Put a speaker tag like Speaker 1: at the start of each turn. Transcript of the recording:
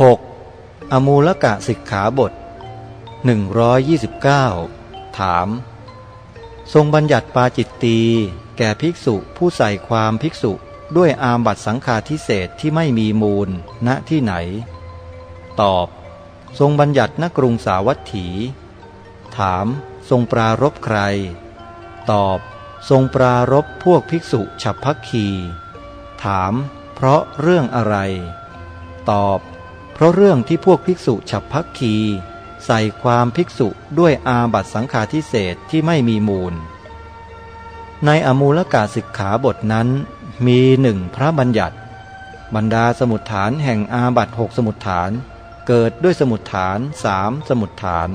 Speaker 1: 6. อมูลกะสิกขาบท 129 ถาม ทรงบัญญัติปาจิตตีแก่ภิกษุผู้ใส่ความภิกษุด้วยอามบัตสังฆาทิเศษที่ไม่มีมูล ณที่ไหน ตอบ ทรงบัญญัติณกรุงสาวัตถี ถาม ทรงปรารบใคร ตอบ ทรงปรารบพวกภิกษุฉับพักคี ถาม เพราะเรื่องอะไร ตอบ ราะเรื่องที่พวกภิกษุฉับพักคี ใส่ความภิกษุด้วยอาบัตสังฆาทิเศษที่ไม่มีมูล ในอมูลกาสิกขาบทนั้นมีหนึ่งพระบัญญัติ บรรดาสมุดฐานแห่งอาบัตหกสมุดฐาน เกิดด้วยสมุดฐานสามสมุดฐาน